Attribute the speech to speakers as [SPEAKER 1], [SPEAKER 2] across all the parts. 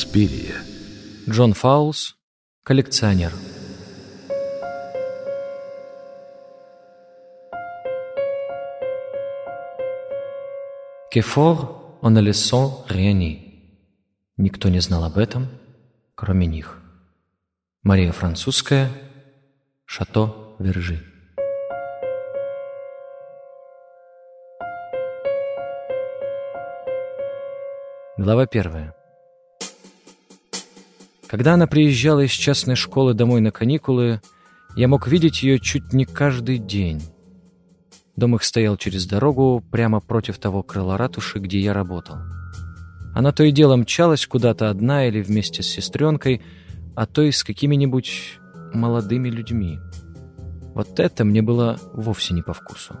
[SPEAKER 1] Инспирия.
[SPEAKER 2] Джон Фаулс, коллекционер. Кефор a leçon rien Никто не знал об этом, кроме них. Мария Французская, Шато Вержи. Глава первая. Когда она приезжала из частной школы домой на каникулы, я мог видеть ее чуть не каждый день. Дом их стоял через дорогу, прямо против того крыла ратуши, где я работал. Она то и дело мчалась куда-то одна или вместе с сестренкой, а то и с какими-нибудь молодыми людьми. Вот это мне было вовсе не по вкусу.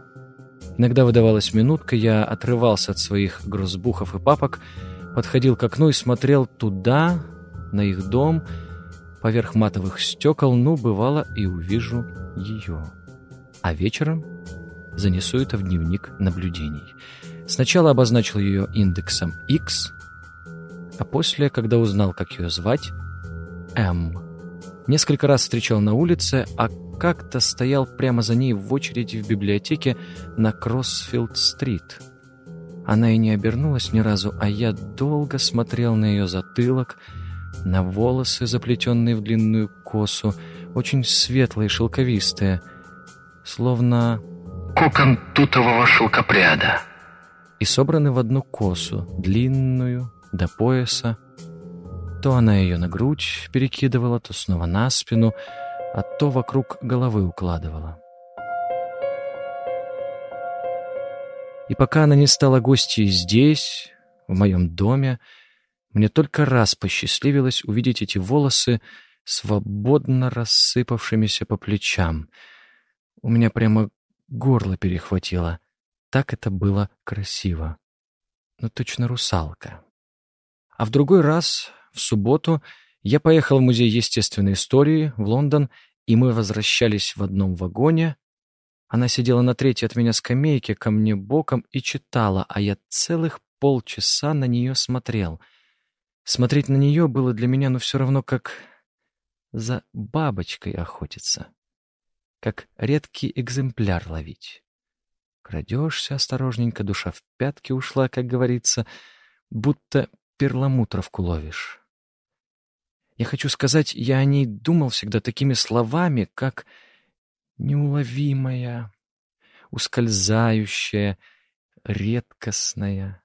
[SPEAKER 2] Иногда выдавалась минутка, я отрывался от своих грузбухов и папок, подходил к окну и смотрел туда, на их дом, поверх матовых стекол, ну, бывало, и увижу ее. А вечером занесу это в дневник наблюдений. Сначала обозначил ее индексом X, а после, когда узнал, как ее звать, M. Несколько раз встречал на улице, а как-то стоял прямо за ней в очереди в библиотеке на Кроссфилд-стрит. Она и не обернулась ни разу, а я долго смотрел на ее затылок, на волосы, заплетенные в длинную косу, очень светлые, шелковистые, словно...
[SPEAKER 1] Кокон тутового шелкопряда.
[SPEAKER 2] И собраны в одну косу, длинную, до пояса. То она ее на грудь перекидывала, то снова на спину, а то вокруг головы укладывала. И пока она не стала гостьей здесь, в моем доме, мне только раз посчастливилось увидеть эти волосы, свободно рассыпавшимися по плечам. У меня прямо горло перехватило. Так это было красиво. Ну, точно русалка. А в другой раз, в субботу, я поехал в Музей естественной истории в Лондон, и мы возвращались в одном вагоне. Она сидела на третьей от меня скамейке ко мне боком и читала, а я целых полчаса на нее смотрел — Смотреть на нее было для меня, ну, все равно, как за бабочкой охотиться. Как редкий экземпляр ловить. Крадешься осторожненько, душа в пятки ушла, как говорится, будто перламутровку ловишь. Я хочу сказать, я о ней думал всегда такими словами, как неуловимая, ускользающая, редкостная.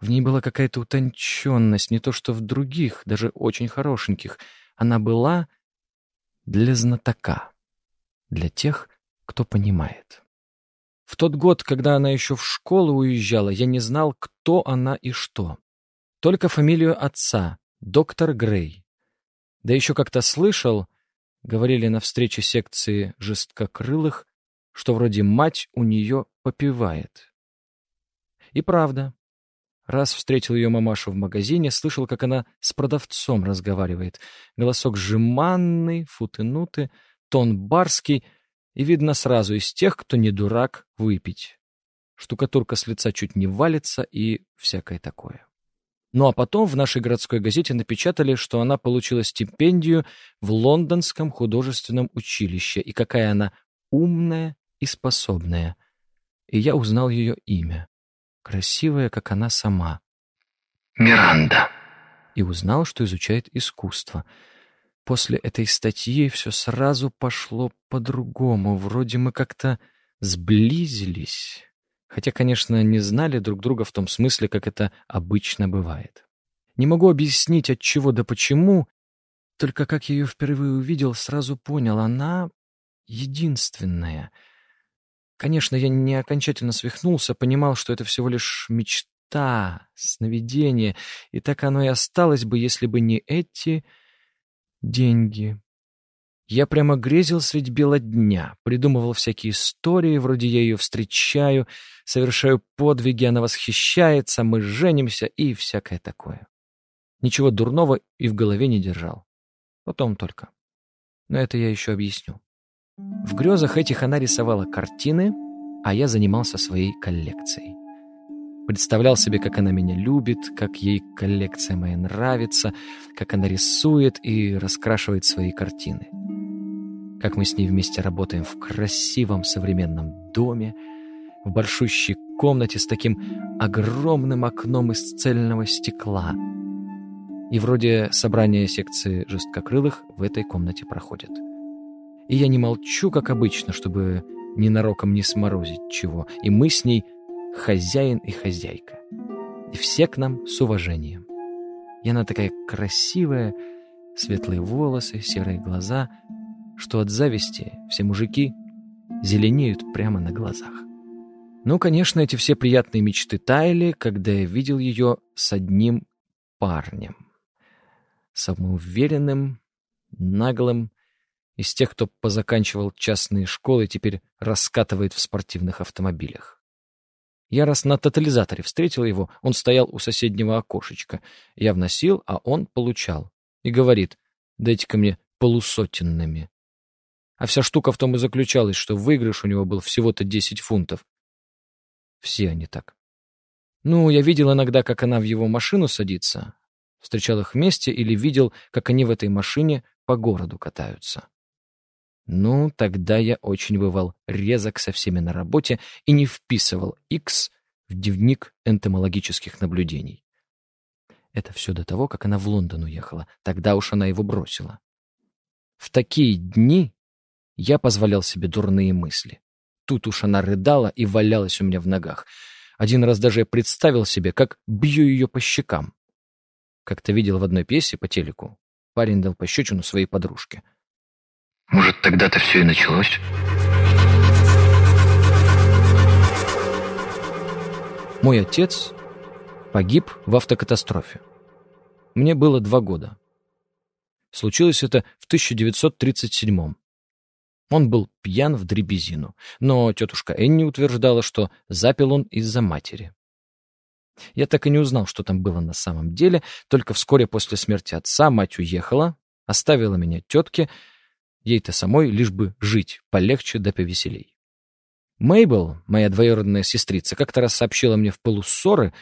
[SPEAKER 2] В ней была какая-то утонченность, не то что в других, даже очень хорошеньких. Она была для знатока, для тех, кто понимает. В тот год, когда она еще в школу уезжала, я не знал, кто она и что. Только фамилию отца, доктор Грей. Да еще как-то слышал, говорили на встрече секции жесткокрылых, что вроде мать у нее попивает. И правда, Раз встретил ее мамашу в магазине, слышал, как она с продавцом разговаривает. Голосок жеманный, футынутый, тон барский, и видно сразу из тех, кто не дурак выпить. Штукатурка с лица чуть не валится и всякое такое. Ну а потом в нашей городской газете напечатали, что она получила стипендию в Лондонском художественном училище, и какая она умная и способная. И я узнал ее имя красивая, как она сама.
[SPEAKER 1] Миранда.
[SPEAKER 2] И узнал, что изучает искусство. После этой статьи все сразу пошло по-другому. Вроде мы как-то сблизились. Хотя, конечно, не знали друг друга в том смысле, как это обычно бывает. Не могу объяснить, от чего да почему, только как я ее впервые увидел, сразу понял, она единственная — Конечно, я не окончательно свихнулся, понимал, что это всего лишь мечта, сновидение, и так оно и осталось бы, если бы не эти деньги. Я прямо грезил средь бела дня, придумывал всякие истории, вроде я ее встречаю, совершаю подвиги, она восхищается, мы женимся и всякое такое. Ничего дурного и в голове не держал. Потом только. Но это я еще объясню. В грезах этих она рисовала картины, а я занимался своей коллекцией. Представлял себе, как она меня любит, как ей коллекция моя нравится, как она рисует и раскрашивает свои картины. Как мы с ней вместе работаем в красивом современном доме, в большущей комнате с таким огромным окном из цельного стекла. И вроде собрания секции жесткокрылых в этой комнате проходит. И я не молчу, как обычно, чтобы ненароком не сморозить чего. И мы с ней хозяин и хозяйка. И все к нам с уважением. И она такая красивая, светлые волосы, серые глаза, что от зависти все мужики зеленеют прямо на глазах. Ну, конечно, эти все приятные мечты таяли, когда я видел ее с одним парнем. Самоуверенным, наглым, из тех, кто позаканчивал частные школы и теперь раскатывает в спортивных автомобилях. Я раз на тотализаторе встретил его, он стоял у соседнего окошечка. Я вносил, а он получал. И говорит, дайте-ка мне полусотенными. А вся штука в том и заключалась, что выигрыш у него был всего-то 10 фунтов. Все они так. Ну, я видел иногда, как она в его машину садится, встречал их вместе или видел, как они в этой машине по городу катаются. Ну, тогда я очень бывал резок со всеми на работе и не вписывал X в дневник энтомологических наблюдений. Это все до того, как она в Лондон уехала. Тогда уж она его бросила. В такие дни я позволял себе дурные мысли. Тут уж она рыдала и валялась у меня в ногах. Один раз даже я представил себе, как бью ее по щекам. Как-то видел в одной пьесе по телеку. Парень дал пощечину своей подружке.
[SPEAKER 1] Может, тогда-то все и началось?
[SPEAKER 2] Мой отец погиб в автокатастрофе. Мне было два года. Случилось это в 1937 -м. Он был пьян в дребезину, но тетушка Энни утверждала, что запил он из-за матери. Я так и не узнал, что там было на самом деле, только вскоре после смерти отца мать уехала, оставила меня тетке, ей-то самой лишь бы жить полегче да повеселей. Мейбл, моя двоюродная сестрица, как-то раз сообщила мне в полуссоры,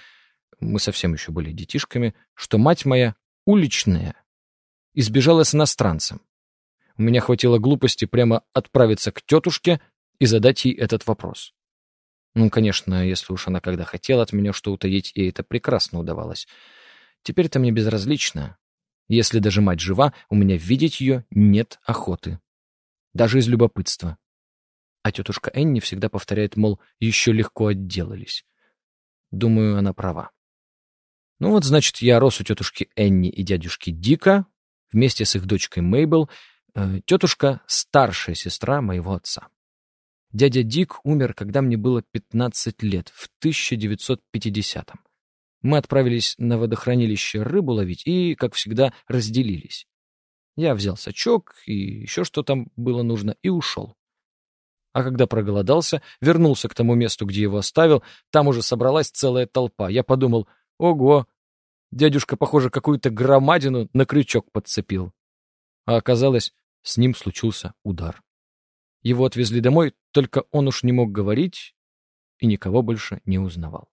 [SPEAKER 2] мы совсем еще были детишками, что мать моя уличная, избежала с иностранцем. У меня хватило глупости прямо отправиться к тетушке и задать ей этот вопрос. Ну, конечно, если уж она когда хотела от меня что утаить, ей это прекрасно удавалось. Теперь-то мне безразлично. Если даже мать жива, у меня видеть ее нет охоты. Даже из любопытства. А тетушка Энни всегда повторяет, мол, еще легко отделались. Думаю, она права. Ну вот, значит, я рос у тетушки Энни и дядюшки Дика вместе с их дочкой Мейбл Э, тетушка — старшая сестра моего отца. Дядя Дик умер, когда мне было 15 лет, в 1950-м. Мы отправились на водохранилище рыбу ловить и, как всегда, разделились. Я взял сачок и еще что там было нужно и ушел. А когда проголодался, вернулся к тому месту, где его оставил, там уже собралась целая толпа. Я подумал, ого, дядюшка, похоже, какую-то громадину на крючок подцепил. А оказалось, с ним случился удар. Его отвезли домой, только он уж не мог говорить и никого больше не узнавал.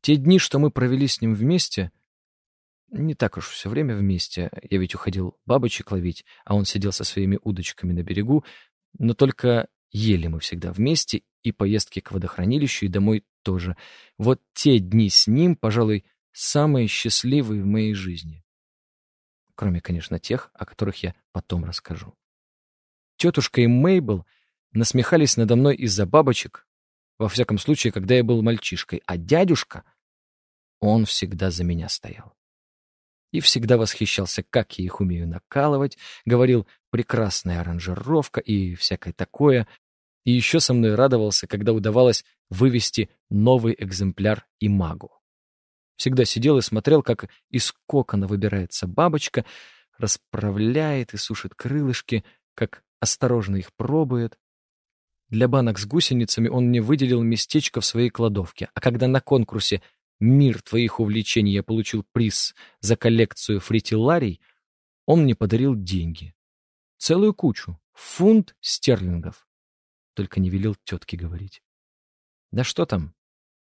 [SPEAKER 2] Те дни, что мы провели с ним вместе, не так уж все время вместе, я ведь уходил бабочек ловить, а он сидел со своими удочками на берегу, но только ели мы всегда вместе, и поездки к водохранилищу, и домой тоже. Вот те дни с ним, пожалуй, самые счастливые в моей жизни кроме, конечно, тех, о которых я потом расскажу. Тетушка и Мейбл насмехались надо мной из-за бабочек, во всяком случае, когда я был мальчишкой, а дядюшка, он всегда за меня стоял. И всегда восхищался, как я их умею накалывать, говорил «прекрасная аранжировка» и всякое такое, и еще со мной радовался, когда удавалось вывести новый экземпляр имагу. Всегда сидел и смотрел, как из кокона выбирается бабочка, расправляет и сушит крылышки, как осторожно их пробует. Для банок с гусеницами он мне выделил местечко в своей кладовке, а когда на конкурсе «Мир твоих увлечений» я получил приз за коллекцию фритилларий, он мне подарил деньги. Целую кучу. Фунт стерлингов. Только не велел тетке говорить. Да что там?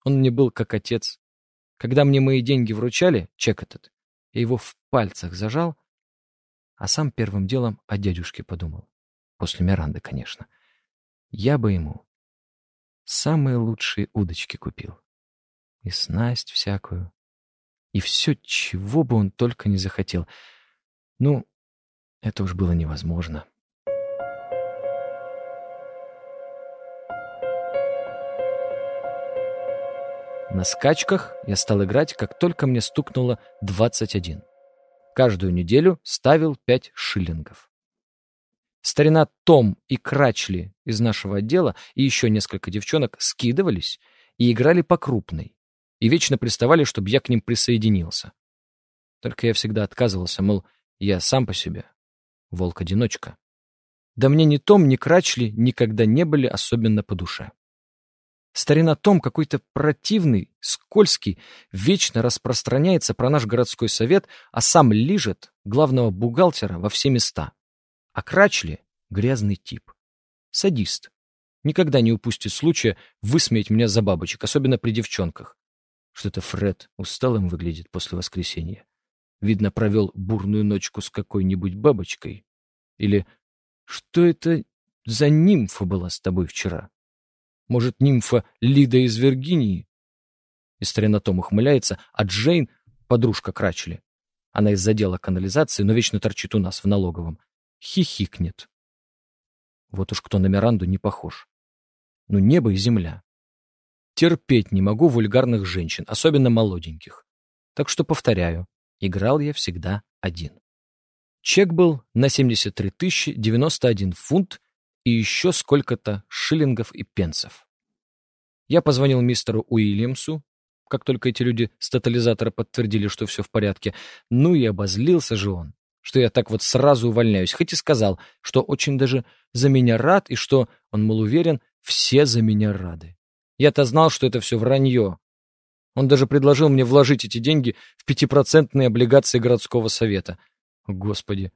[SPEAKER 2] Он мне был как отец Когда мне мои деньги вручали, чек этот, я его в пальцах зажал, а сам первым делом о дядюшке подумал. После Миранды, конечно. Я бы ему самые лучшие удочки купил. И снасть всякую. И все, чего бы он только не захотел. Ну, это уж было невозможно. На скачках я стал играть, как только мне стукнуло 21. Каждую неделю ставил 5 шиллингов. Старина Том и Крачли из нашего отдела и еще несколько девчонок скидывались и играли по крупной, и вечно приставали, чтобы я к ним присоединился. Только я всегда отказывался, мол, я сам по себе, волк-одиночка. Да мне ни Том, ни Крачли никогда не были особенно по душе. Старина Том какой-то противный, скользкий, вечно распространяется про наш городской совет, а сам лижет главного бухгалтера во все места. А Крачли — грязный тип. Садист. Никогда не упустит случая высмеять меня за бабочек, особенно при девчонках. Что-то Фред усталым выглядит после воскресенья. Видно, провел бурную ночку с какой-нибудь бабочкой. Или что это за нимфа была с тобой вчера? Может, нимфа Лида из Виргинии? И старина Том ухмыляется, а Джейн — подружка Крачли. Она из отдела канализации, но вечно торчит у нас в налоговом. Хихикнет. Вот уж кто на Миранду не похож. Ну, небо и земля. Терпеть не могу вульгарных женщин, особенно молоденьких. Так что повторяю, играл я всегда один. Чек был на 73 тысячи 91 фунт и еще сколько-то шиллингов и пенсов. Я позвонил мистеру Уильямсу, как только эти люди с тотализатора подтвердили, что все в порядке. Ну и обозлился же он, что я так вот сразу увольняюсь, хоть и сказал, что очень даже за меня рад, и что, он, мол, уверен, все за меня рады. Я-то знал, что это все вранье. Он даже предложил мне вложить эти деньги в пятипроцентные облигации городского совета. Господи,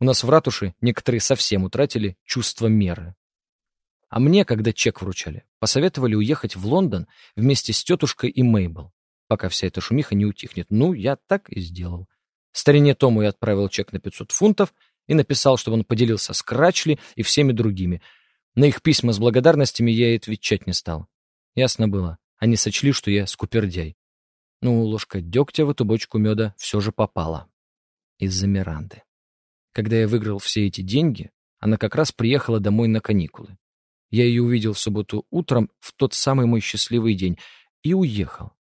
[SPEAKER 2] у нас в ратуше некоторые совсем утратили чувство меры. А мне, когда чек вручали, посоветовали уехать в Лондон вместе с тетушкой и Мейбл, пока вся эта шумиха не утихнет. Ну, я так и сделал. Старине Тому я отправил чек на 500 фунтов и написал, чтобы он поделился с Крачли и всеми другими. На их письма с благодарностями я и отвечать не стал. Ясно было, они сочли, что я скупердяй. Ну, ложка дегтя в эту бочку меда все же попала. Из-за Миранды. Когда я выиграл все эти деньги, она как раз приехала домой на каникулы. Я ее увидел в субботу утром, в тот самый мой счастливый день, и уехал.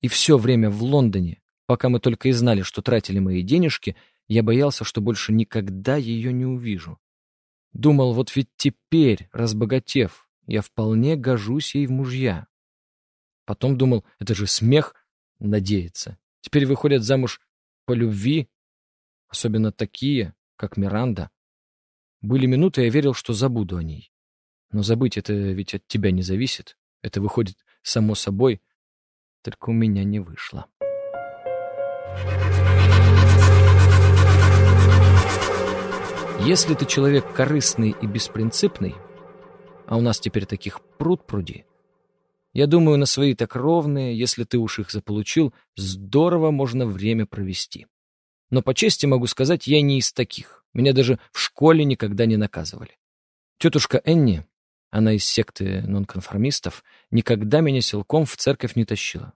[SPEAKER 2] И все время в Лондоне, пока мы только и знали, что тратили мои денежки, я боялся, что больше никогда ее не увижу. Думал, вот ведь теперь, разбогатев, я вполне гожусь ей в мужья. Потом думал, это же смех надеяться. Теперь выходят замуж по любви, особенно такие, как Миранда. Были минуты, я верил, что забуду о ней. Но забыть это ведь от тебя не зависит. Это выходит само собой. Только у меня не вышло. Если ты человек корыстный и беспринципный, а у нас теперь таких пруд пруди, я думаю, на свои так ровные, если ты уж их заполучил, здорово можно время провести. Но по чести могу сказать, я не из таких. Меня даже в школе никогда не наказывали. Тетушка Энни, она из секты нонконформистов, никогда меня силком в церковь не тащила.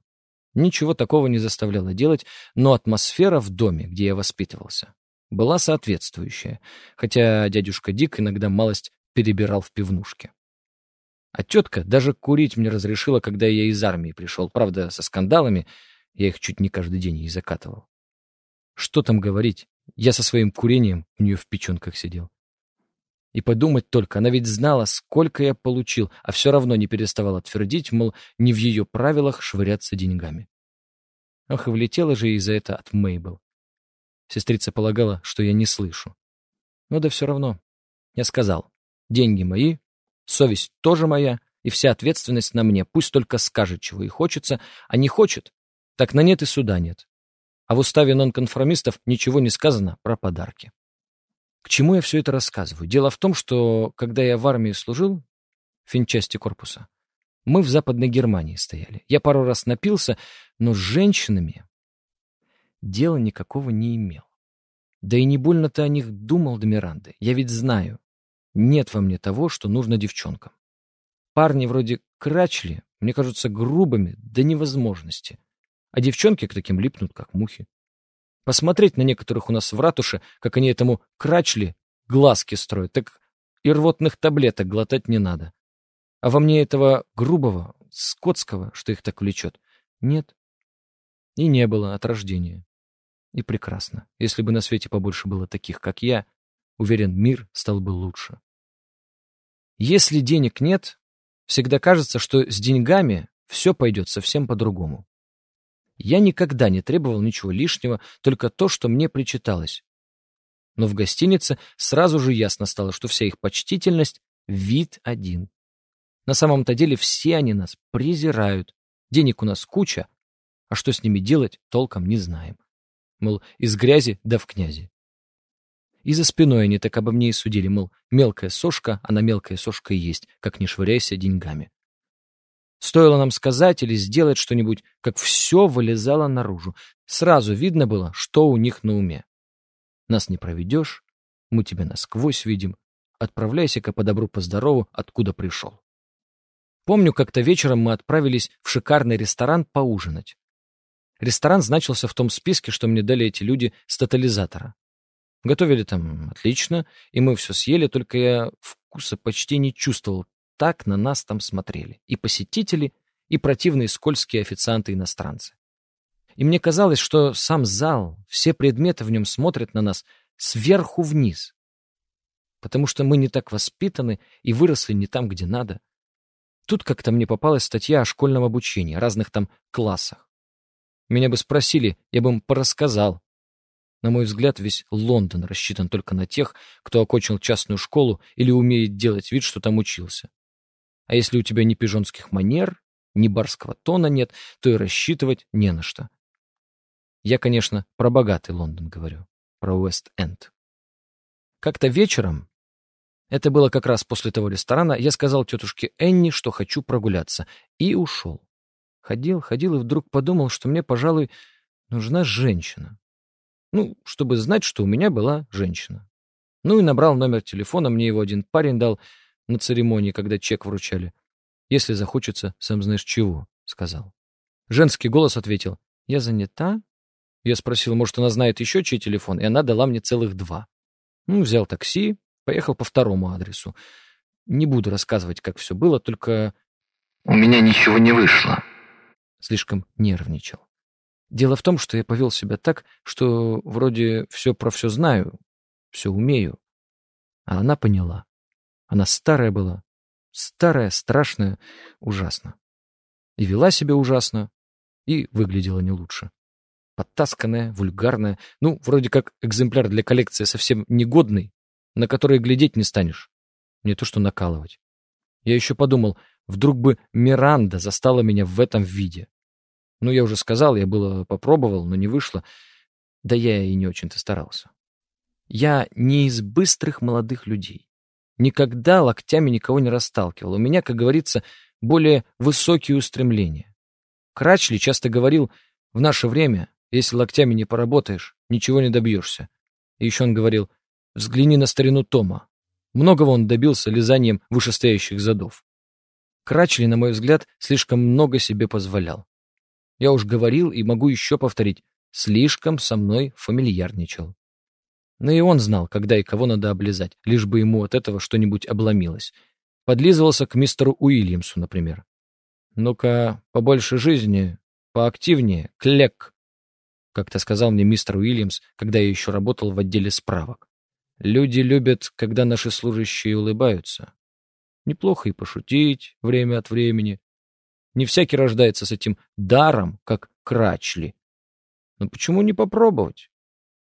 [SPEAKER 2] Ничего такого не заставляла делать, но атмосфера в доме, где я воспитывался, была соответствующая, хотя дядюшка Дик иногда малость перебирал в пивнушке. А тетка даже курить мне разрешила, когда я из армии пришел. Правда, со скандалами, я их чуть не каждый день ей закатывал. Что там говорить? Я со своим курением у нее в печенках сидел. И подумать только, она ведь знала, сколько я получил, а все равно не переставала твердить, мол, не в ее правилах швыряться деньгами. Ох, и влетела же ей за это от Мейбл. Сестрица полагала, что я не слышу. Но да все равно. Я сказал, деньги мои, совесть тоже моя, и вся ответственность на мне. Пусть только скажет, чего ей хочется, а не хочет, так на нет и суда нет а в уставе нонконформистов ничего не сказано про подарки. К чему я все это рассказываю? Дело в том, что когда я в армии служил, в финчасти корпуса, мы в Западной Германии стояли. Я пару раз напился, но с женщинами дела никакого не имел. Да и не больно-то о них думал до Миранды. Я ведь знаю, нет во мне того, что нужно девчонкам. Парни вроде Крачли мне кажутся грубыми до невозможности, а девчонки к таким липнут, как мухи. Посмотреть на некоторых у нас в ратуше, как они этому Крачли глазки строят, так и рвотных таблеток глотать не надо. А во мне этого грубого, скотского, что их так влечет, нет. И не было от рождения. И прекрасно. Если бы на свете побольше было таких, как я, уверен, мир стал бы лучше. Если денег нет, всегда кажется, что с деньгами все пойдет совсем по-другому. Я никогда не требовал ничего лишнего, только то, что мне причиталось. Но в гостинице сразу же ясно стало, что вся их почтительность — вид один. На самом-то деле все они нас презирают. Денег у нас куча, а что с ними делать, толком не знаем. Мол, из грязи да в князи. И за спиной они так обо мне и судили, мол, мелкая сошка, она мелкая сошка и есть, как не швыряйся деньгами. Стоило нам сказать или сделать что-нибудь, как все вылезало наружу. Сразу видно было, что у них на уме. Нас не проведешь, мы тебя насквозь видим. Отправляйся-ка по добру, по здорову, откуда пришел. Помню, как-то вечером мы отправились в шикарный ресторан поужинать. Ресторан значился в том списке, что мне дали эти люди с тотализатора. Готовили там отлично, и мы все съели, только я вкуса почти не чувствовал. Так на нас там смотрели. И посетители, и противные скользкие официанты-иностранцы. И мне казалось, что сам зал, все предметы в нем смотрят на нас сверху вниз. Потому что мы не так воспитаны и выросли не там, где надо. Тут как-то мне попалась статья о школьном обучении, разных там классах. Меня бы спросили, я бы им порассказал, на мой взгляд, весь Лондон рассчитан только на тех, кто окончил частную школу или умеет делать вид, что там учился. А если у тебя ни пижонских манер, ни барского тона нет, то и рассчитывать не на что. Я, конечно, про богатый Лондон говорю, про Уэст-Энд. Как-то вечером, это было как раз после того ресторана, я сказал тетушке Энни, что хочу прогуляться, и ушел. Ходил, ходил и вдруг подумал, что мне, пожалуй, нужна женщина. Ну, чтобы знать, что у меня была женщина. Ну и набрал номер телефона, мне его один парень дал на церемонии, когда чек вручали. «Если захочется, сам знаешь чего», — сказал. Женский голос ответил. «Я занята?» Я спросил, может, она знает еще чей телефон, и она дала мне целых два. Ну, взял такси, поехал по второму адресу. Не буду рассказывать, как все было, только...
[SPEAKER 1] У меня ничего не вышло.
[SPEAKER 2] Слишком нервничал. Дело в том, что я повел себя так, что вроде все про все знаю, все умею. А она поняла. Она старая была. Старая, страшная, ужасно. И вела себя ужасно, и выглядела не лучше. Подтасканная, вульгарная, ну, вроде как экземпляр для коллекции совсем негодный, на который глядеть не станешь. Не то что накалывать. Я еще подумал, вдруг бы Миранда застала меня в этом виде. Ну, я уже сказал, я было попробовал, но не вышло. Да я и не очень-то старался. Я не из быстрых молодых людей. Никогда локтями никого не расталкивал. У меня, как говорится, более высокие устремления. Крачли часто говорил, в наше время, если локтями не поработаешь, ничего не добьешься. И еще он говорил, взгляни на старину Тома. Многого он добился лизанием вышестоящих задов. Крачли, на мой взгляд, слишком много себе позволял. Я уж говорил и могу еще повторить, слишком со мной фамильярничал. Но и он знал, когда и кого надо облизать, лишь бы ему от этого что-нибудь обломилось. Подлизывался к мистеру Уильямсу, например. «Ну-ка, побольше жизни, поактивнее, клек», как-то сказал мне мистер Уильямс, когда я еще работал в отделе справок. «Люди любят, когда наши служащие улыбаются. Неплохо и пошутить время от времени, не всякий рождается с этим даром, как Крачли. Но почему не попробовать?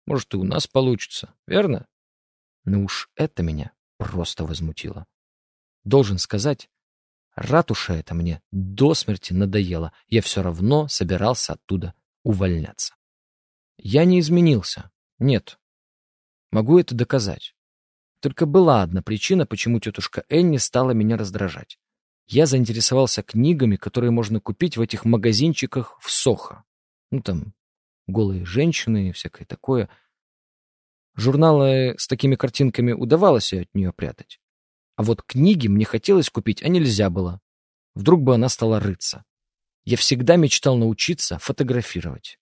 [SPEAKER 2] Может, и у нас получится, верно? Ну уж это меня просто возмутило. Должен сказать, ратуша это мне до смерти надоела. Я все равно собирался оттуда увольняться. Я не изменился. Нет. Могу это доказать. Только была одна причина, почему тетушка Энни стала меня раздражать. я заинтересовался книгами, которые можно купить в этих магазинчиках в Сохо. Ну, там, голые женщины и всякое такое. Журналы с такими картинками удавалось от нее прятать. А вот книги мне хотелось купить, а нельзя было. Вдруг бы она стала рыться. Я всегда мечтал научиться фотографировать.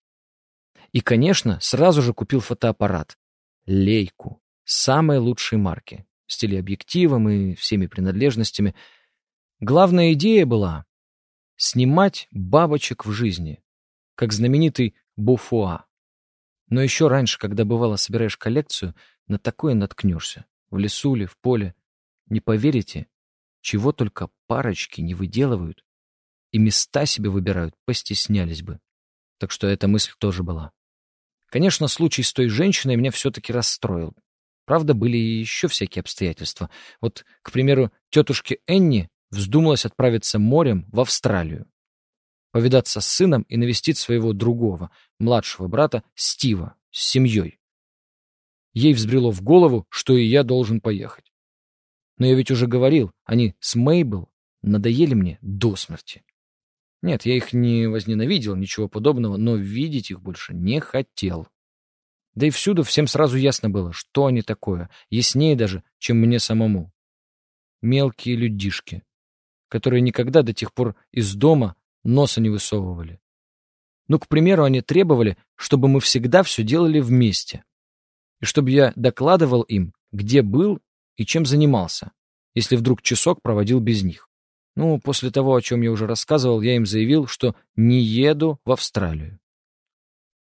[SPEAKER 2] И, конечно, сразу же купил фотоаппарат. Лейку. Самой лучшей марки. С телеобъективом и всеми принадлежностями. Главная идея была снимать бабочек в жизни, как знаменитый Буфуа. Но еще раньше, когда бывало собираешь коллекцию, на такое наткнешься. В лесу ли, в поле. Не поверите, чего только парочки не выделывают. И места себе выбирают, постеснялись бы. Так что эта мысль тоже была. Конечно, случай с той женщиной меня все-таки расстроил. Правда, были и еще всякие обстоятельства. Вот, к примеру, тетушке Энни вздумалось отправиться морем в Австралию. Повидаться с сыном и навестить своего другого, младшего брата Стива, с семьей. Ей взбрело в голову, что и я должен поехать. Но я ведь уже говорил, они с Мейбл надоели мне до смерти. Нет, я их не возненавидел, ничего подобного, но видеть их больше не хотел. Да и всюду всем сразу ясно было, что они такое, яснее даже, чем мне самому. Мелкие людишки, которые никогда до тех пор из дома носа не высовывали. Ну, к примеру, они требовали, чтобы мы всегда все делали вместе. И чтобы я докладывал им, где был и чем занимался, если вдруг часок проводил без них. Ну, после того, о чем я уже рассказывал, я им заявил, что не еду в Австралию.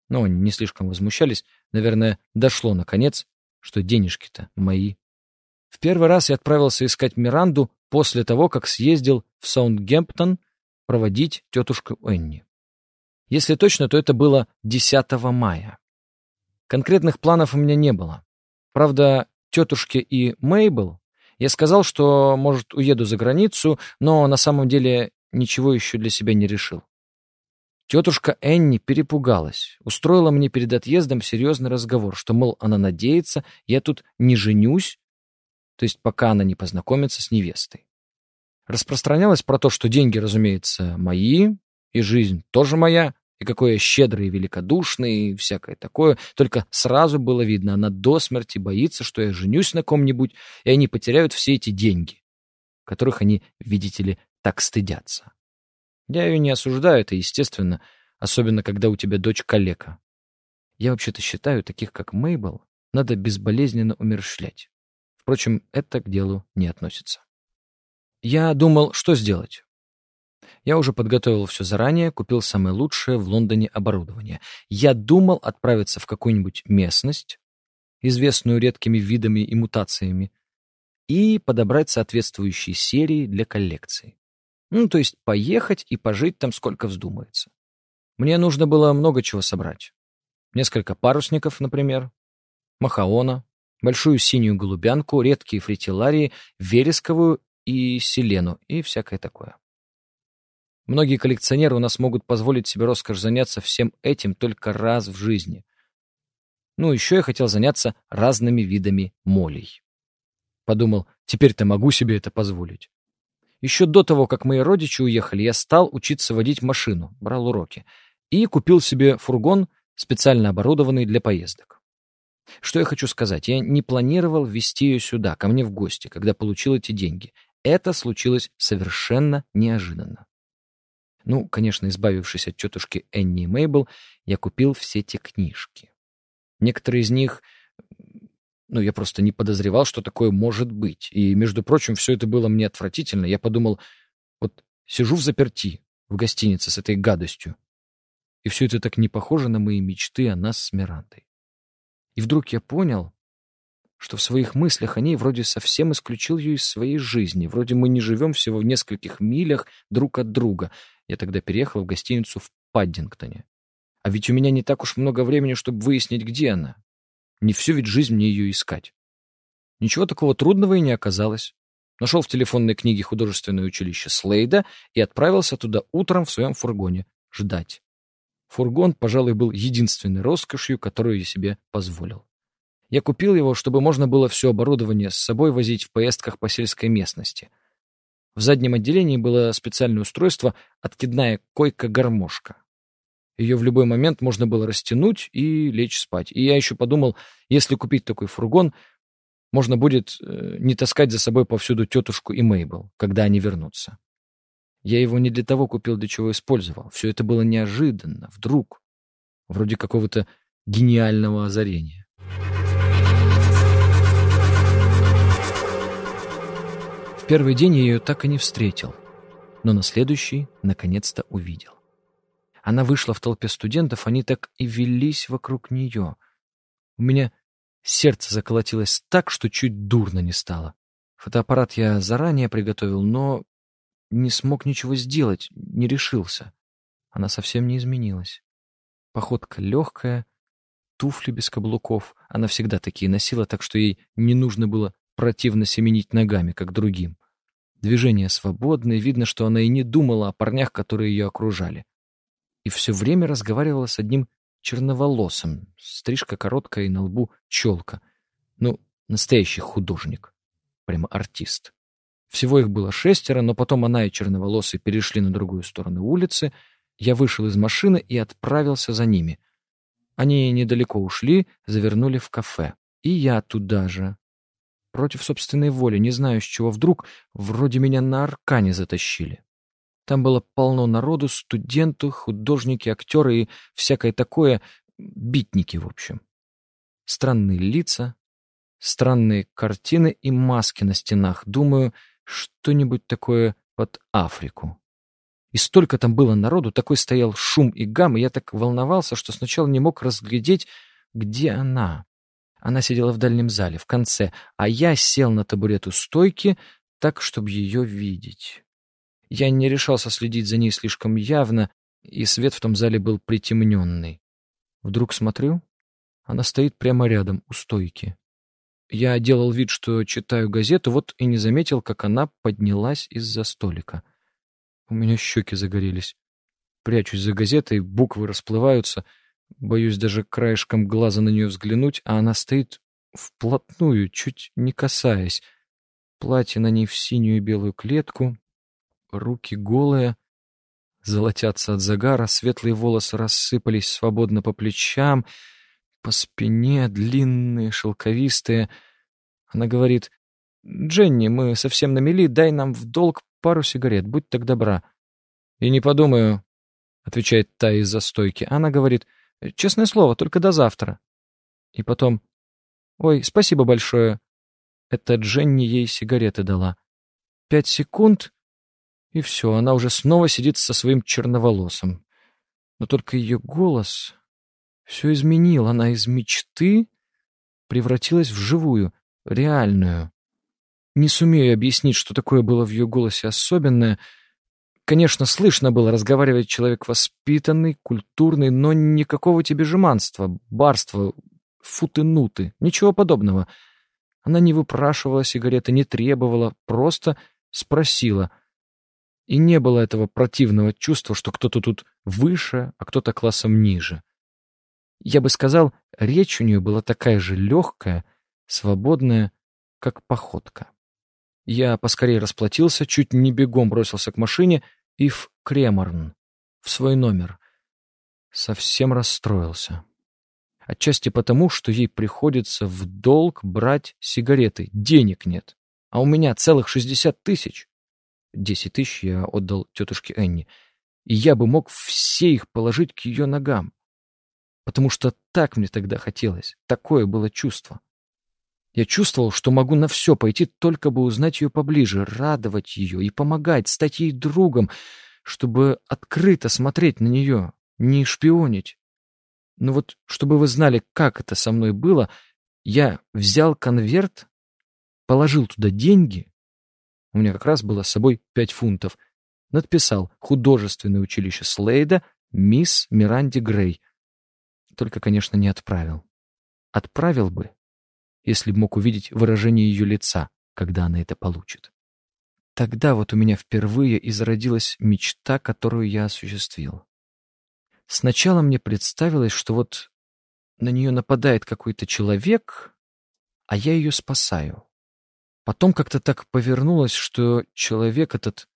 [SPEAKER 2] Но они не слишком возмущались. Наверное, дошло, наконец, что денежки-то мои. В первый раз я отправился искать Миранду после того, как съездил в Саундгемптон проводить тетушку Энни. Если точно, то это было 10 мая. Конкретных планов у меня не было. Правда, тетушке и Мейбл я сказал, что, может, уеду за границу, но на самом деле ничего еще для себя не решил. Тетушка Энни перепугалась, устроила мне перед отъездом серьезный разговор, что, мол, она надеется, я тут не женюсь, то есть пока она не познакомится с невестой. Распространялось про то, что деньги, разумеется, мои, и жизнь тоже моя, и какой я щедрый и великодушный, и всякое такое. Только сразу было видно, она до смерти боится, что я женюсь на ком-нибудь, и они потеряют все эти деньги, которых они, видите ли, так стыдятся. Я ее не осуждаю, это естественно, особенно когда у тебя дочь калека. Я вообще-то считаю, таких как Мейбл надо безболезненно умерщвлять. Впрочем, это к делу не относится. Я думал, что сделать. Я уже подготовил все заранее, купил самое лучшее в Лондоне оборудование. Я думал отправиться в какую-нибудь местность, известную редкими видами и мутациями, и подобрать соответствующие серии для коллекции. Ну, то есть поехать и пожить там сколько вздумается. Мне нужно было много чего собрать. Несколько парусников, например, махаона, большую синюю голубянку, редкие фритиларии, вересковую и селену и всякое такое. Многие коллекционеры у нас могут позволить себе роскошь заняться всем этим только раз в жизни. Ну, еще я хотел заняться разными видами молей. Подумал, теперь-то могу себе это позволить. Еще до того, как мои родичи уехали, я стал учиться водить машину, брал уроки, и купил себе фургон, специально оборудованный для поездок. Что я хочу сказать, я не планировал везти ее сюда, ко мне в гости, когда получил эти деньги. Это случилось совершенно неожиданно. Ну, конечно, избавившись от тетушки Энни и Мейбл, я купил все те книжки. Некоторые из них ну, я просто не подозревал, что такое может быть. И, между прочим, все это было мне отвратительно. Я подумал, вот сижу в заперти в гостинице с этой гадостью. И все это так не похоже на мои мечты о нас с Мирандой. И вдруг я понял, что в своих мыслях о ней вроде совсем исключил ее из своей жизни. Вроде мы не живем всего в нескольких милях друг от друга. Я тогда переехал в гостиницу в Паддингтоне. А ведь у меня не так уж много времени, чтобы выяснить, где она. Не всю ведь жизнь мне ее искать. Ничего такого трудного и не оказалось. Нашел в телефонной книге художественное училище Слейда и отправился туда утром в своем фургоне ждать. Фургон, пожалуй, был единственной роскошью, которую я себе позволил. Я купил его, чтобы можно было все оборудование с собой возить в поездках по сельской местности. В заднем отделении было специальное устройство «откидная койка-гармошка». Ее в любой момент можно было растянуть и лечь спать. И я еще подумал, если купить такой фургон, можно будет э, не таскать за собой повсюду тетушку и Мейбл, когда они вернутся. Я его не для того купил, для чего использовал. Все это было неожиданно, вдруг, вроде какого-то гениального озарения. Первый день я ее так и не встретил, но на следующий наконец-то увидел. Она вышла в толпе студентов, они так и велись вокруг нее. У меня сердце заколотилось так, что чуть дурно не стало. Фотоаппарат я заранее приготовил, но не смог ничего сделать, не решился. Она совсем не изменилась. Походка легкая, туфли без каблуков. Она всегда такие носила, так что ей не нужно было противно семенить ногами, как другим. Движения свободные, видно, что она и не думала о парнях, которые ее окружали. И все время разговаривала с одним черноволосым, стрижка короткая и на лбу челка. Ну, настоящий художник. Прямо артист. Всего их было шестеро, но потом она и черноволосый перешли на другую сторону улицы. Я вышел из машины и отправился за ними. Они недалеко ушли, завернули в кафе. И я туда же, против собственной воли, не знаю, с чего вдруг, вроде меня на аркане затащили. Там было полно народу, студенты, художники, актеры и всякое такое, битники, в общем. Странные лица, странные картины и маски на стенах. Думаю, что-нибудь такое под Африку. И столько там было народу, такой стоял шум и гам, и я так волновался, что сначала не мог разглядеть, где она. Она сидела в дальнем зале, в конце, а я сел на табурет у стойки, так, чтобы ее видеть. Я не решался следить за ней слишком явно, и свет в том зале был притемненный. Вдруг смотрю, она стоит прямо рядом, у стойки. Я делал вид, что читаю газету, вот и не заметил, как она поднялась из-за столика. У меня щеки загорелись. Прячусь за газетой, буквы расплываются — Боюсь даже краешком глаза на нее взглянуть, а она стоит вплотную, чуть не касаясь. Платье на ней в синюю и белую клетку, руки голые, золотятся от загара, светлые волосы рассыпались свободно по плечам, по спине, длинные, шелковистые. Она говорит, «Дженни, мы совсем на мели, дай нам в долг пару сигарет, будь так добра». «И не подумаю», — отвечает та из-за стойки. Она говорит, Честное слово, только до завтра. И потом... Ой, спасибо большое. Это Дженни ей сигареты дала. Пять секунд, и все, она уже снова сидит со своим черноволосым. Но только ее голос все изменил. Она из мечты превратилась в живую, реальную. Не сумею объяснить, что такое было в ее голосе особенное — Конечно, слышно было, разговаривать человек воспитанный, культурный, но никакого тебе жеманства, барства, футы-нуты, ничего подобного. Она не выпрашивала сигареты, не требовала, просто спросила. И не было этого противного чувства, что кто-то тут выше, а кто-то классом ниже. Я бы сказал, речь у нее была такая же легкая, свободная, как походка. Я поскорее расплатился, чуть не бегом бросился к машине и в Креморн, в свой номер. Совсем расстроился. Отчасти потому, что ей приходится в долг брать сигареты. Денег нет. А у меня целых шестьдесят тысяч. Десять тысяч я отдал тетушке Энни. И я бы мог все их положить к ее ногам. Потому что так мне тогда хотелось. Такое было чувство. Я чувствовал, что могу на все пойти, только бы узнать ее поближе, радовать ее и помогать, стать ей другом, чтобы открыто смотреть на нее, не шпионить. Но вот, чтобы вы знали, как это со мной было, я взял конверт, положил туда деньги, у меня как раз было с собой пять фунтов, надписал «Художественное училище Слейда, мисс Миранди Грей». Только, конечно, не отправил. Отправил бы, если б мог увидеть выражение ее лица, когда она это получит. Тогда вот у меня впервые и зародилась мечта, которую я осуществил. Сначала мне представилось, что вот на нее нападает какой-то человек, а я ее спасаю. Потом как-то так повернулось, что человек этот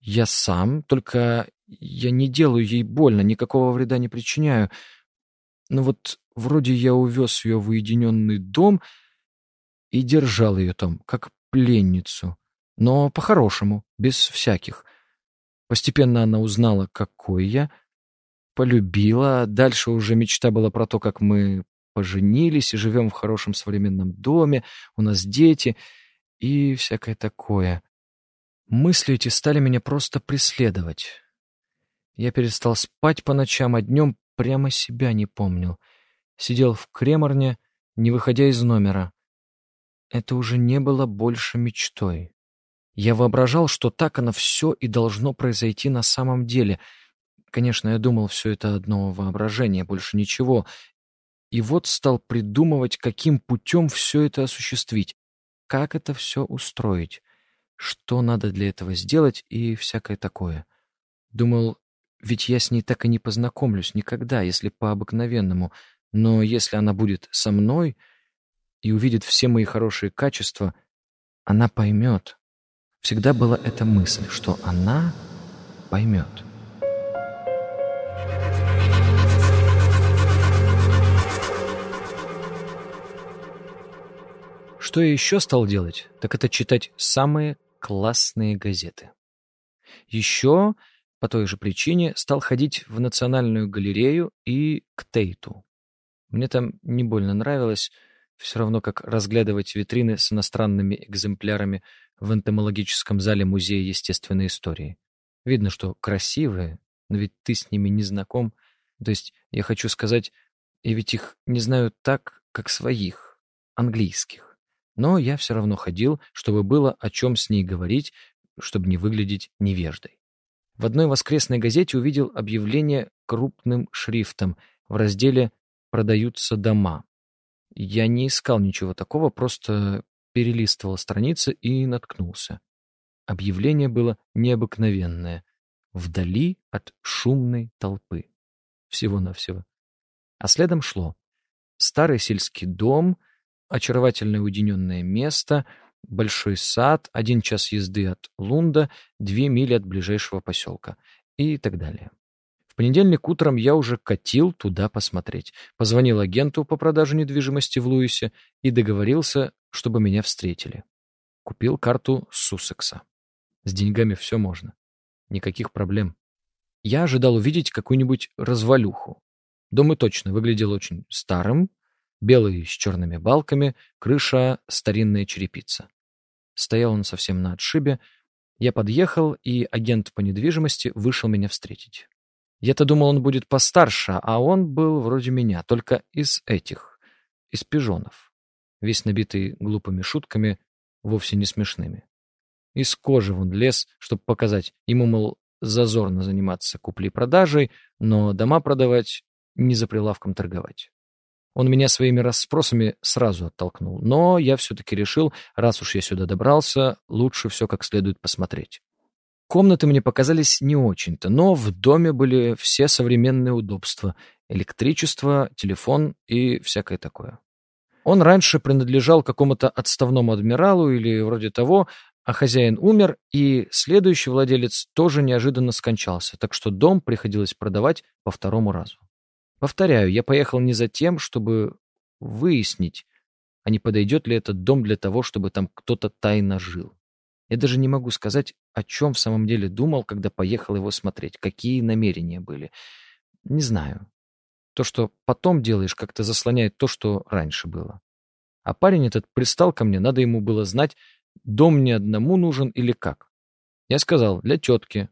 [SPEAKER 2] я сам, только я не делаю ей больно, никакого вреда не причиняю. Но вот вроде я увез ее в уединенный дом и держал ее там, как пленницу. Но по-хорошему, без всяких. Постепенно она узнала, какой я, полюбила, дальше уже мечта была про то, как мы поженились и живем в хорошем современном доме, у нас дети и всякое такое. Мысли эти стали меня просто преследовать. Я перестал спать по ночам, а днем прямо себя не помнил. Сидел в креморне, не выходя из номера. Это уже не было больше мечтой. Я воображал, что так оно все и должно произойти на самом деле. Конечно, я думал, все это одно воображение, больше ничего. И вот стал придумывать, каким путем все это осуществить, как это все устроить, что надо для этого сделать и всякое такое. Думал, ведь я с ней так и не познакомлюсь никогда, если по-обыкновенному, но если она будет со мной и увидит все мои хорошие качества, она поймет. Всегда была эта мысль, что она поймет. Что я еще стал делать, так это читать самые классные газеты. Еще, по той же причине, стал ходить в Национальную галерею и к Тейту. Мне там не больно нравилось, все равно как разглядывать витрины с иностранными экземплярами в энтомологическом зале Музея естественной истории. Видно, что красивые, но ведь ты с ними не знаком. То есть, я хочу сказать, я ведь их не знаю так, как своих, английских. Но я все равно ходил, чтобы было о чем с ней говорить, чтобы не выглядеть невеждой. В одной воскресной газете увидел объявление крупным шрифтом в разделе «Продаются дома». Я не искал ничего такого, просто перелистывал страницы и наткнулся. Объявление было необыкновенное. Вдали от шумной толпы. Всего-навсего. А следом шло. Старый сельский дом — очаровательное уединенное место, большой сад, один час езды от Лунда, две мили от ближайшего поселка и так далее. В понедельник утром я уже катил туда посмотреть. Позвонил агенту по продаже недвижимости в Луисе и договорился, чтобы меня встретили. Купил карту Суссекса. С деньгами все можно. Никаких проблем. Я ожидал увидеть какую-нибудь развалюху. Дом и точно выглядел очень старым, белый с черными балками, крыша — старинная черепица. Стоял он совсем на отшибе. Я подъехал, и агент по недвижимости вышел меня встретить. Я-то думал, он будет постарше, а он был вроде меня, только из этих, из пижонов. Весь набитый глупыми шутками, вовсе не смешными. Из кожи вон лез, чтобы показать. Ему, мол, зазорно заниматься куплей-продажей, но дома продавать, не за прилавком торговать. Он меня своими расспросами сразу оттолкнул, но я все-таки решил, раз уж я сюда добрался, лучше все как следует посмотреть. Комнаты мне показались не очень-то, но в доме были все современные удобства — электричество, телефон и всякое такое. Он раньше принадлежал какому-то отставному адмиралу или вроде того, а хозяин умер, и следующий владелец тоже неожиданно скончался, так что дом приходилось продавать по второму разу. Повторяю, я поехал не за тем, чтобы выяснить, а не подойдет ли этот дом для того, чтобы там кто-то тайно жил. Я даже не могу сказать, о чем в самом деле думал, когда поехал его смотреть, какие намерения были. Не знаю. То, что потом делаешь, как-то заслоняет то, что раньше было. А парень этот пристал ко мне, надо ему было знать, дом мне одному нужен или как. Я сказал, для тетки,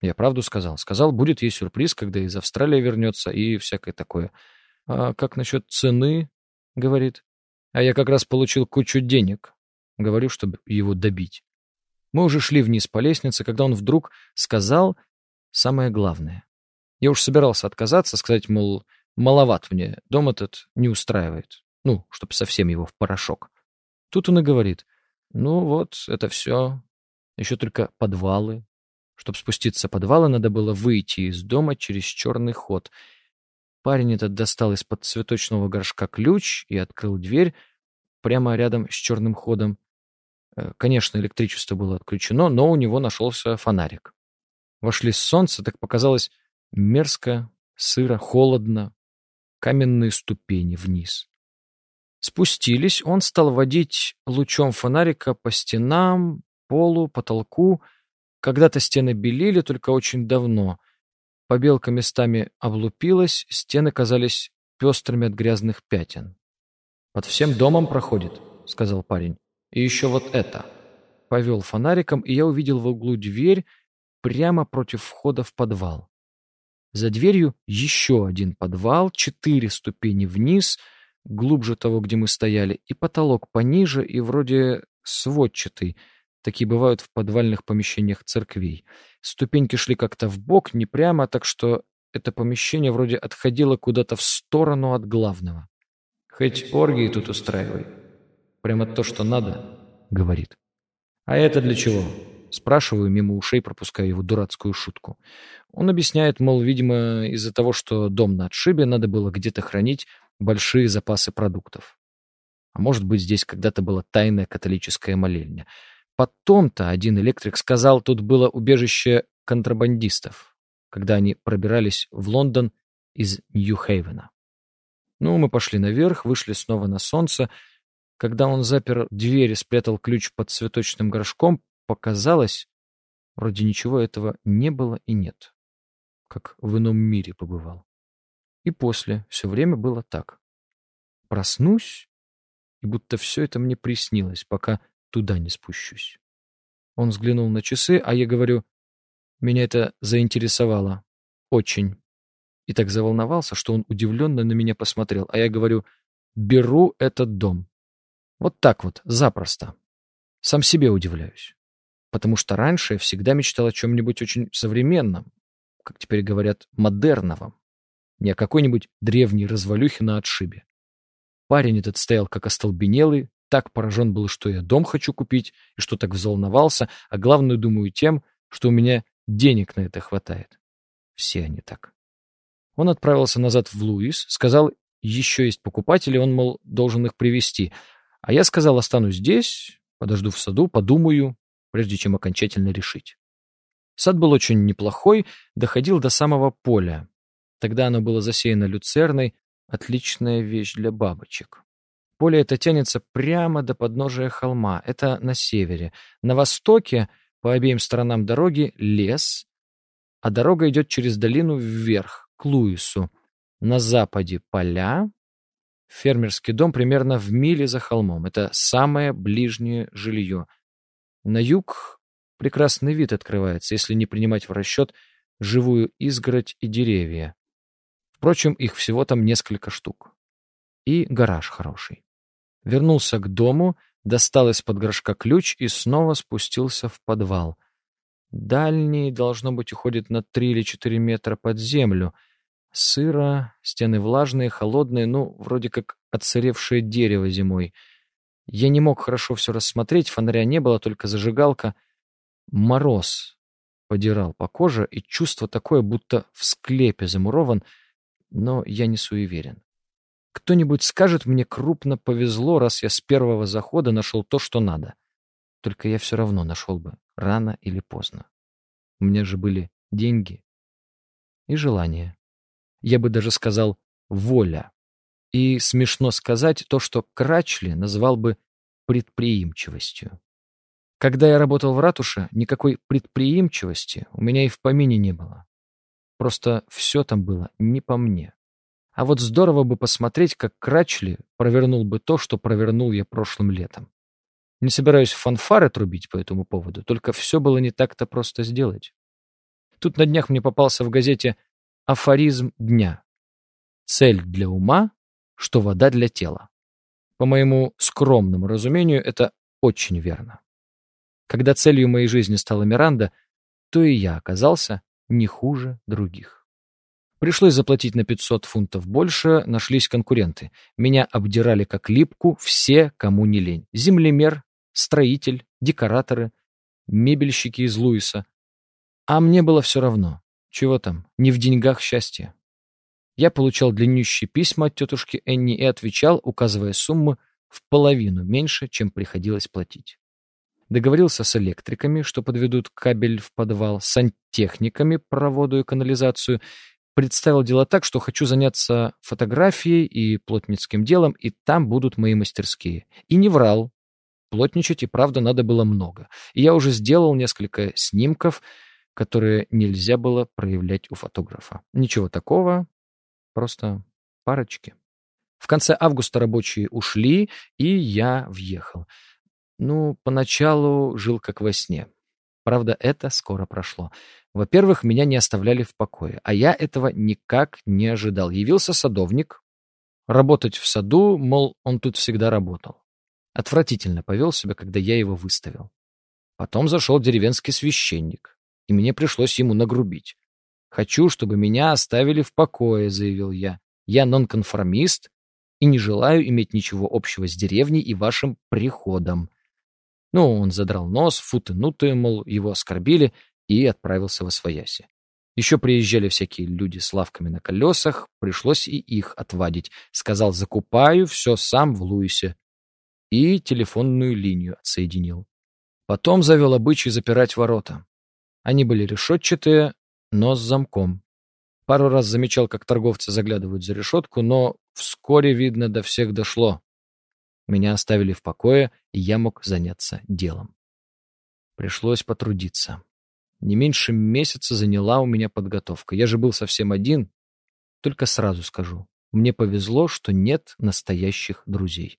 [SPEAKER 2] я правду сказал. Сказал, будет ей сюрприз, когда из Австралии вернется и всякое такое. А как насчет цены? Говорит. А я как раз получил кучу денег. Говорю, чтобы его добить. Мы уже шли вниз по лестнице, когда он вдруг сказал самое главное. Я уж собирался отказаться, сказать, мол, маловат мне, дом этот не устраивает. Ну, чтобы совсем его в порошок. Тут он и говорит, ну вот, это все. Еще только подвалы, чтобы спуститься подвалы, надо было выйти из дома через черный ход. Парень этот достал из-под цветочного горшка ключ и открыл дверь прямо рядом с черным ходом. Э, конечно, электричество было отключено, но у него нашелся фонарик. Вошли с солнца, так показалось мерзко, сыро, холодно, каменные ступени вниз. Спустились, он стал водить лучом фонарика по стенам, полу, потолку. Когда-то стены белили, только очень давно. Побелка местами облупилась, стены казались пестрыми от грязных пятен. «Под всем домом проходит», — сказал парень. «И еще вот это». Повел фонариком, и я увидел в углу дверь прямо против входа в подвал. За дверью еще один подвал, четыре ступени вниз, глубже того, где мы стояли, и потолок пониже и вроде сводчатый. Такие бывают в подвальных помещениях церквей. Ступеньки шли как-то в бок, не прямо, так что это помещение вроде отходило куда-то в сторону от главного. «Хоть оргии тут устраивай. Прямо то, что надо», — говорит. «А это для чего?» Спрашиваю, мимо ушей пропуская его дурацкую шутку. Он объясняет, мол, видимо, из-за того, что дом на отшибе, надо было где-то хранить большие запасы продуктов. А может быть, здесь когда-то была тайная католическая молельня. Потом-то один электрик сказал, тут было убежище контрабандистов, когда они пробирались в Лондон из Нью-Хейвена. Ну, мы пошли наверх, вышли снова на солнце. Когда он запер дверь и спрятал ключ под цветочным горшком, показалось, вроде ничего этого не было и нет. Как в ином мире побывал. И после все время было так. Проснусь, и будто все это мне приснилось, пока туда не спущусь. Он взглянул на часы, а я говорю, меня это заинтересовало. Очень. И так заволновался, что он удивленно на меня посмотрел. А я говорю, беру этот дом. Вот так вот, запросто. Сам себе удивляюсь потому что раньше я всегда мечтал о чем-нибудь очень современном, как теперь говорят, модерновом, не о какой-нибудь древней развалюхе на отшибе. Парень этот стоял как остолбенелый, так поражен был, что я дом хочу купить, и что так взволновался, а главное, думаю, тем, что у меня денег на это хватает. Все они так. Он отправился назад в Луис, сказал, еще есть покупатели, он, мол, должен их привести. А я сказал, останусь здесь, подожду в саду, подумаю, прежде чем окончательно решить. Сад был очень неплохой, доходил до самого поля. Тогда оно было засеяно люцерной, отличная вещь для бабочек. Поле это тянется прямо до подножия холма, это на севере. На востоке, по обеим сторонам дороги, лес, а дорога идет через долину вверх, к Луису. На западе поля, фермерский дом примерно в миле за холмом. Это самое ближнее жилье. На юг прекрасный вид открывается, если не принимать в расчет живую изгородь и деревья. Впрочем, их всего там несколько штук. И гараж хороший. Вернулся к дому, достал из-под горшка ключ и снова спустился в подвал. Дальний, должно быть, уходит на три или четыре метра под землю. Сыро, стены влажные, холодные, ну, вроде как отсыревшее дерево зимой — я не мог хорошо все рассмотреть, фонаря не было, только зажигалка. Мороз подирал по коже, и чувство такое, будто в склепе замурован, но я не суеверен. Кто-нибудь скажет, мне крупно повезло, раз я с первого захода нашел то, что надо. Только я все равно нашел бы, рано или поздно. У меня же были деньги и желание. Я бы даже сказал «воля». И смешно сказать то, что Крачли назвал бы предприимчивостью. Когда я работал в ратуше, никакой предприимчивости у меня и в помине не было. Просто все там было не по мне. А вот здорово бы посмотреть, как Крачли провернул бы то, что провернул я прошлым летом. Не собираюсь фанфары трубить по этому поводу, только все было не так-то просто сделать. Тут на днях мне попался в газете афоризм дня. Цель для ума что вода для тела. По моему скромному разумению, это очень верно. Когда целью моей жизни стала Миранда, то и я оказался не хуже других. Пришлось заплатить на 500 фунтов больше, нашлись конкуренты. Меня обдирали как липку все, кому не лень. Землемер, строитель, декораторы, мебельщики из Луиса. А мне было все равно. Чего там, не в деньгах счастье. Я получал длиннющие письма от тетушки Энни и отвечал, указывая суммы в половину меньше, чем приходилось платить. Договорился с электриками, что подведут кабель в подвал, сантехниками про воду и канализацию. Представил дело так, что хочу заняться фотографией и плотницким делом, и там будут мои мастерские. И не врал. Плотничать и правда надо было много. И я уже сделал несколько снимков, которые нельзя было проявлять у фотографа. Ничего такого, просто парочки. В конце августа рабочие ушли, и я въехал. Ну, поначалу жил как во сне. Правда, это скоро прошло. Во-первых, меня не оставляли в покое, а я этого никак не ожидал. Явился садовник. Работать в саду, мол, он тут всегда работал. Отвратительно повел себя, когда я его выставил. Потом зашел деревенский священник, и мне пришлось ему нагрубить. «Хочу, чтобы меня оставили в покое», — заявил я. «Я нонконформист и не желаю иметь ничего общего с деревней и вашим приходом. Ну, он задрал нос, футы-нуты, мол, его оскорбили, и отправился во свояси. Еще приезжали всякие люди с лавками на колесах, пришлось и их отвадить. Сказал, закупаю все сам в Луисе. И телефонную линию отсоединил. Потом завел обычай запирать ворота. Они были решетчатые, но с замком. Пару раз замечал, как торговцы заглядывают за решетку, но вскоре, видно, до всех дошло. Меня оставили в покое, и я мог заняться делом. Пришлось потрудиться. Не меньше месяца заняла у меня подготовка. Я же был совсем один. Только сразу скажу, мне повезло, что нет настоящих друзей.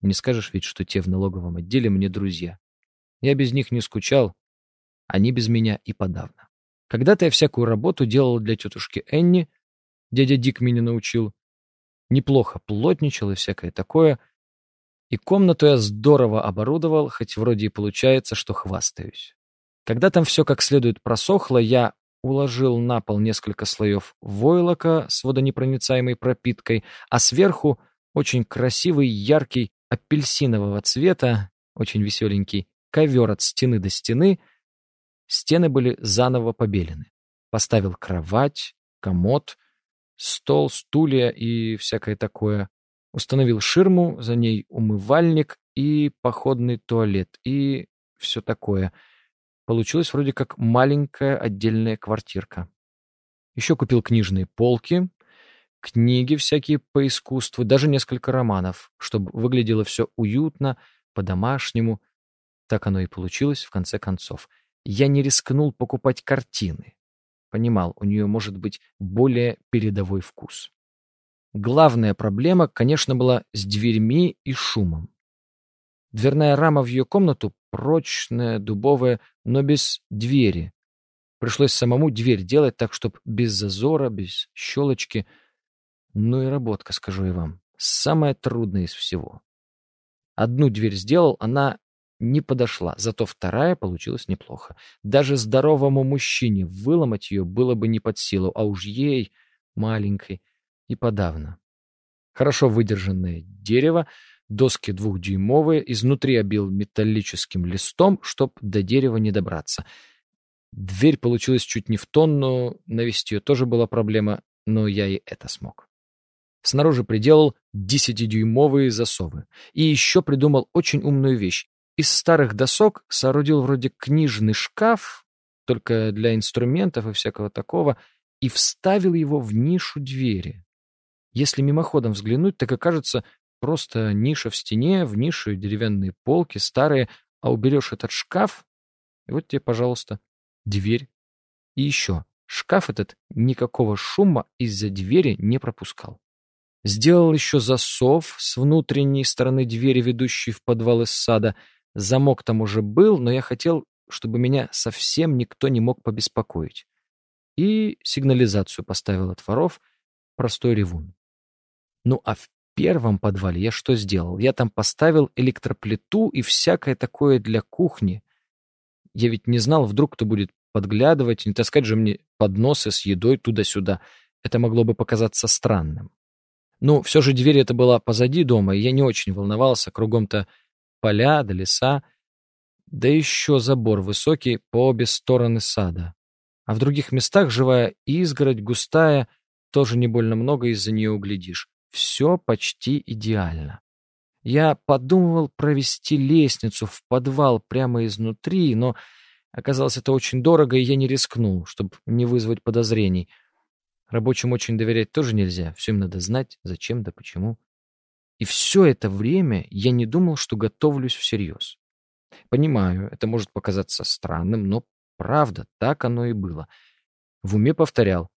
[SPEAKER 2] Не скажешь ведь, что те в налоговом отделе мне друзья. Я без них не скучал, они без меня и подавно. Когда-то я всякую работу делал для тетушки Энни, дядя Дик меня научил. Неплохо плотничал и всякое такое, и комнату я здорово оборудовал, хоть вроде и получается, что хвастаюсь. Когда там все как следует просохло, я уложил на пол несколько слоев войлока с водонепроницаемой пропиткой, а сверху очень красивый, яркий, апельсинового цвета, очень веселенький, ковер от стены до стены. Стены были заново побелены. Поставил кровать, комод, стол, стулья и всякое такое. Установил ширму, за ней умывальник и походный туалет, и все такое. Получилась вроде как маленькая отдельная квартирка. Еще купил книжные полки, книги всякие по искусству, даже несколько романов, чтобы выглядело все уютно, по-домашнему. Так оно и получилось в конце концов. Я не рискнул покупать картины. Понимал, у нее может быть более передовой вкус. Главная проблема, конечно, была с дверьми и шумом. Дверная рама в ее комнату прочная, дубовая, но без двери. Пришлось самому дверь делать так, чтобы без зазора, без щелочки. Ну и работка, скажу я вам. Самая трудная из всего. Одну дверь сделал, она не подошла, зато вторая получилась неплохо. Даже здоровому мужчине выломать ее было бы не под силу, а уж ей, маленькой, и подавно. Хорошо выдержанное дерево, доски двухдюймовые, изнутри обил металлическим листом, чтоб до дерева не добраться. Дверь получилась чуть не в тонну, навести ее тоже была проблема, но я и это смог. Снаружи приделал десятидюймовые засовы. И еще придумал очень умную вещь. Из старых досок соорудил вроде книжный шкаф, только для инструментов и всякого такого, и вставил его в нишу двери. Если мимоходом взглянуть, так окажется просто ниша в стене, в нише деревянные полки, старые, а уберешь этот шкаф, и вот тебе, пожалуйста, дверь. И еще, шкаф этот никакого шума из-за двери не пропускал. Сделал еще засов с внутренней стороны двери, ведущей в подвал из сада. Замок там уже был, но я хотел, чтобы меня совсем никто не мог побеспокоить. И сигнализацию поставил от воров, простой ревун. Ну а в первом подвале я что сделал? Я там поставил электроплиту и всякое такое для кухни. Я ведь не знал, вдруг кто будет подглядывать, не таскать же мне подносы с едой туда-сюда. Это могло бы показаться странным. Ну, все же дверь эта была позади дома, и я не очень волновался. Кругом-то поля да леса, да еще забор высокий по обе стороны сада. А в других местах живая изгородь, густая, тоже не больно много из-за нее углядишь. Все почти идеально. Я подумывал провести лестницу в подвал прямо изнутри, но оказалось это очень дорого, и я не рискнул, чтобы не вызвать подозрений. Рабочим очень доверять тоже нельзя, все им надо знать, зачем да почему. И все это время я не думал, что готовлюсь всерьез. Понимаю, это может показаться странным, но правда, так оно и было. В уме повторял.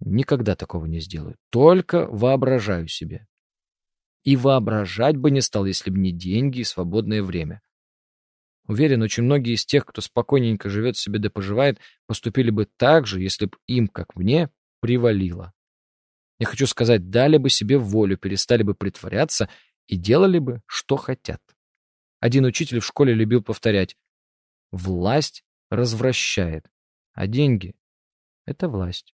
[SPEAKER 2] Никогда такого не сделаю. Только воображаю себе. И воображать бы не стал, если бы не деньги и свободное время. Уверен, очень многие из тех, кто спокойненько живет себе да поживает, поступили бы так же, если бы им, как мне, привалило. Я хочу сказать, дали бы себе волю, перестали бы притворяться и делали бы, что хотят. Один учитель в школе любил повторять «Власть развращает, а деньги — это власть».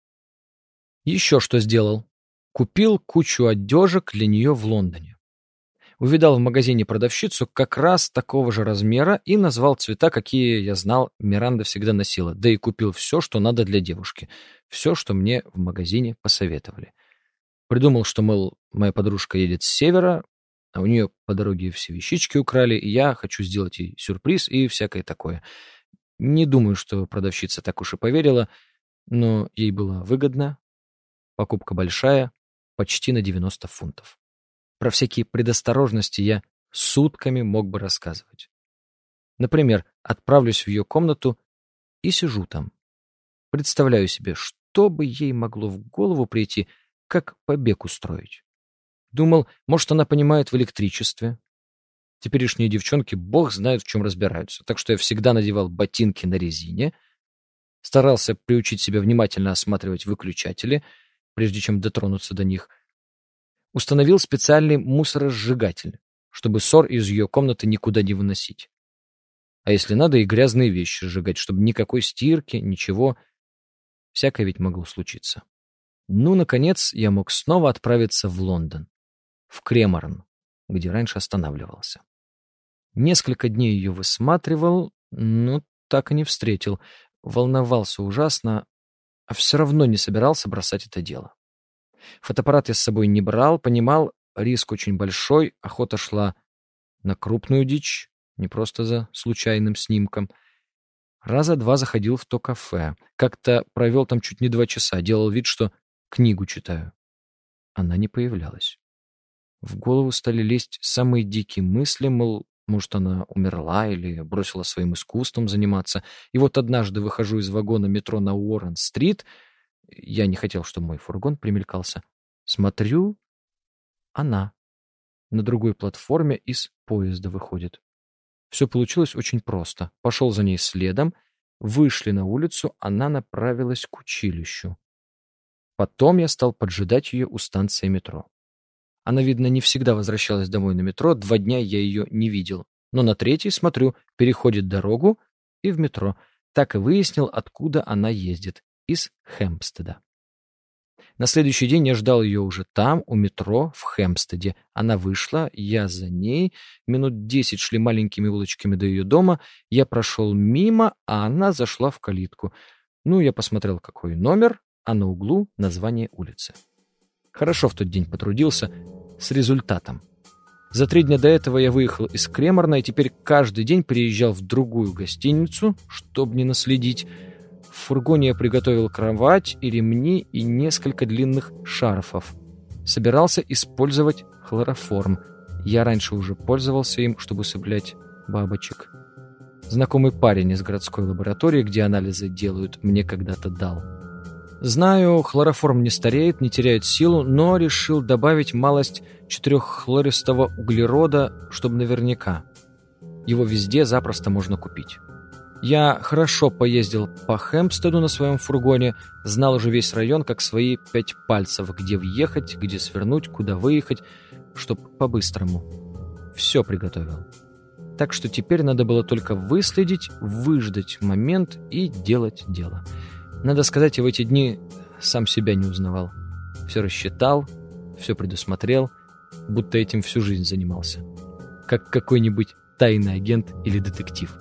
[SPEAKER 2] Еще что сделал. Купил кучу одежек для нее в Лондоне. Увидал в магазине продавщицу как раз такого же размера и назвал цвета, какие я знал, Миранда всегда носила, да и купил все, что надо для девушки. Все, что мне в магазине посоветовали. Придумал, что, мол, моя подружка едет с севера, а у нее по дороге все вещички украли, и я хочу сделать ей сюрприз и всякое такое. Не думаю, что продавщица так уж и поверила, но ей было выгодно. Покупка большая, почти на 90 фунтов. Про всякие предосторожности я сутками мог бы рассказывать. Например, отправлюсь в ее комнату и сижу там. Представляю себе, что бы ей могло в голову прийти, как побег устроить. Думал, может, она понимает в электричестве. Теперешние девчонки бог знает, в чем разбираются, так что я всегда надевал ботинки на резине, старался приучить себя внимательно осматривать выключатели, прежде чем дотронуться до них. Установил специальный мусоросжигатель, чтобы ссор из ее комнаты никуда не выносить. А если надо, и грязные вещи сжигать, чтобы никакой стирки, ничего. Всякое ведь могло случиться. Ну, наконец, я мог снова отправиться в Лондон, в Креморн, где раньше останавливался. Несколько дней ее высматривал, но так и не встретил. Волновался ужасно, а все равно не собирался бросать это дело. Фотоаппарат я с собой не брал, понимал, риск очень большой, охота шла на крупную дичь, не просто за случайным снимком — Раза два заходил в то кафе. Как-то провел там чуть не два часа, делал вид, что Книгу читаю. Она не появлялась. В голову стали лезть самые дикие мысли, мол, может, она умерла или бросила своим искусством заниматься. И вот однажды выхожу из вагона метро на Уоррен-стрит. Я не хотел, чтобы мой фургон примелькался. Смотрю, она на другой платформе из поезда выходит. Все получилось очень просто. Пошел за ней следом, вышли на улицу, она направилась к училищу. Потом я стал поджидать ее у станции метро. Она, видно, не всегда возвращалась домой на метро, два дня я ее не видел. Но на третий, смотрю, переходит дорогу и в метро. Так и выяснил, откуда она ездит. Из Хэмпстеда. На следующий день я ждал ее уже там, у метро, в Хэмпстеде. Она вышла, я за ней. Минут десять шли маленькими улочками до ее дома. Я прошел мимо, а она зашла в калитку. Ну, я посмотрел, какой номер, а на углу название улицы. Хорошо в тот день потрудился, с результатом. За три дня до этого я выехал из Креморна и теперь каждый день приезжал в другую гостиницу, чтобы не наследить. В фургоне я приготовил кровать и ремни и несколько длинных шарфов. Собирался использовать хлороформ. Я раньше уже пользовался им, чтобы усыплять бабочек. Знакомый парень из городской лаборатории, где анализы делают, мне когда-то дал. Знаю, хлороформ не стареет, не теряет силу, но решил добавить малость четыреххлористого углерода, чтобы наверняка. Его везде запросто можно купить. Я хорошо поездил по Хэмпстеду на своем фургоне, знал уже весь район, как свои пять пальцев, где въехать, где свернуть, куда выехать, чтоб по-быстрому. Все приготовил. Так что теперь надо было только выследить, выждать момент и делать дело. Надо сказать, я в эти дни сам себя не узнавал. Все рассчитал, все предусмотрел, будто этим всю жизнь занимался. Как какой-нибудь тайный агент или детектив.